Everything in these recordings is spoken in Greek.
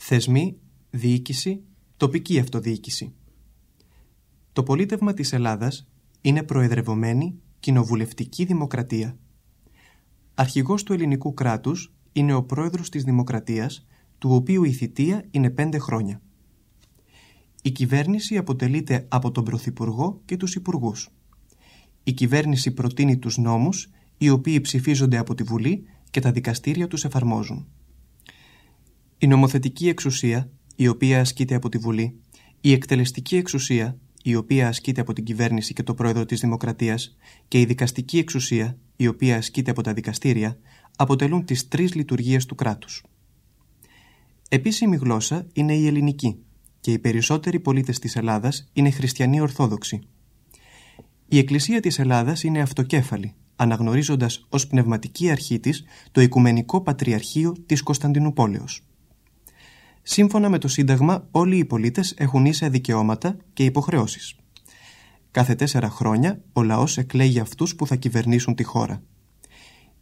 Θεσμοί, διοίκηση, τοπική αυτοδιοίκηση. Το πολίτευμα της Ελλάδας είναι προεδρευομένη κοινοβουλευτική δημοκρατία. Αρχηγός του ελληνικού κράτους είναι ο πρόεδρος της Δημοκρατίας, του οποίου η θητεία είναι πέντε χρόνια. Η κυβέρνηση αποτελείται από τον Πρωθυπουργό και τους Υπουργούς. Η κυβέρνηση προτείνει τους νόμους, οι οποίοι ψηφίζονται από τη Βουλή και τα δικαστήρια τους εφαρμόζουν. Η νομοθετική εξουσία, η οποία ασκείται από τη Βουλή, η εκτελεστική εξουσία, η οποία ασκείται από την κυβέρνηση και το πρόεδρο της Δημοκρατίας και η δικαστική εξουσία, η οποία ασκείται από τα δικαστήρια, αποτελούν τις τρεις λειτουργίες του κράτους. Επίσημη γλώσσα είναι η ελληνική και οι περισσότεροι πολίτες της Ελλάδας είναι χριστιανοί Ορθόδοξοι. Η Εκκλησία της Ελλάδας είναι αυτοκέφαλη, αναγνωρίζοντας ως πνευματική αρχή της το Οικουμενικό Πατριαρχείο της Κωνσταντινούπολεως. Σύμφωνα με το Σύνταγμα, όλοι οι πολίτες έχουν ίσα δικαιώματα και υποχρεώσεις. Κάθε τέσσερα χρόνια, ο λαός εκλέγει αυτούς που θα κυβερνήσουν τη χώρα.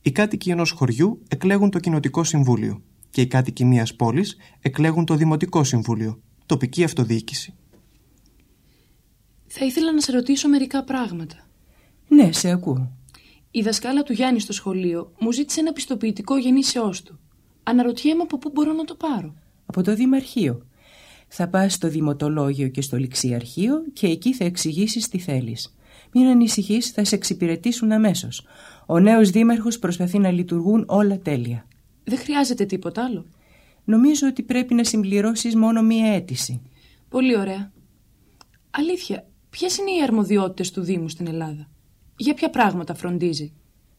Οι κάτοικοι ενός χωριού εκλέγουν το Κοινοτικό Συμβούλιο και οι κάτοικοι μιας πόλης εκλέγουν το Δημοτικό Συμβούλιο, τοπική αυτοδιοίκηση. Θα ήθελα να σε ρωτήσω μερικά πράγματα. Ναι, σε ακούω. Η δασκάλα του Γιάννη στο σχολείο μου ζήτησε ένα πιστοποιητικό γεννήσεώς του. Αναρωτιέμαι από πού μπορώ να το πάρω. Από το Δημαρχείο. Θα πας στο Δημοτολόγιο και στο Ληξιαρχείο και εκεί θα εξηγήσεις τι θέλεις. Μην ανησυχείς, θα σε εξυπηρετήσουν αμέσως. Ο νέος δήμαρχος προσπαθεί να λειτουργούν όλα τέλεια. Δεν χρειάζεται τίποτα άλλο. Νομίζω ότι πρέπει να συμπληρώσεις μόνο μία αίτηση. Πολύ ωραία. Αλήθεια, ποιες είναι οι αρμοδιότητες του Δήμου στην Ελλάδα; Για ποια πράγματα φροντίζει;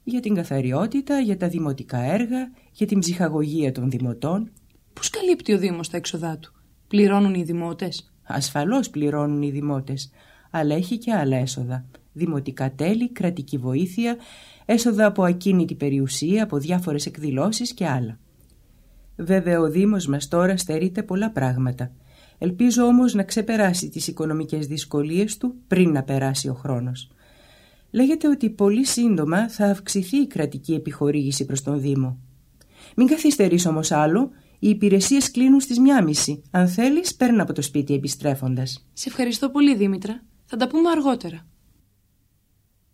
Για την καθαριότητα, για τα δημοτικά έργα, για την ψυχαγωγία των δημοτών. Πώς καλύπτει ο Δήμος τα έξοδά του; Πληρώνουν οι δημότες; Ασφαλώς πληρώνουν οι δημότες. Αλλά έχει και άλλα έσοδα. Δημοτικά τέλη, κρατική βοήθεια, έσοδα από ακίνητη περιουσία, από διάφορες εκδηλώσεις και άλλα. Βέβαια ο Δήμος μας τώρα στερείται πολλά πράγματα. Ελπίζω όμως να ξεπεράσει τις οικονομικές δυσκολίες του πριν να περάσει ο χρόνος. Λέγεται ότι πολύ σύντομα θα αυξηθεί η κρατική επιχορήγηση προς τον Δήμο. Μην καθυστερείς όμως άλλο, οι υπηρεσίες κλείνουν στις μισή. Αν θέλεις, παίρνει από το σπίτι επιστρέφοντας. Σε ευχαριστώ πολύ, Δήμητρα. Θα τα πούμε αργότερα.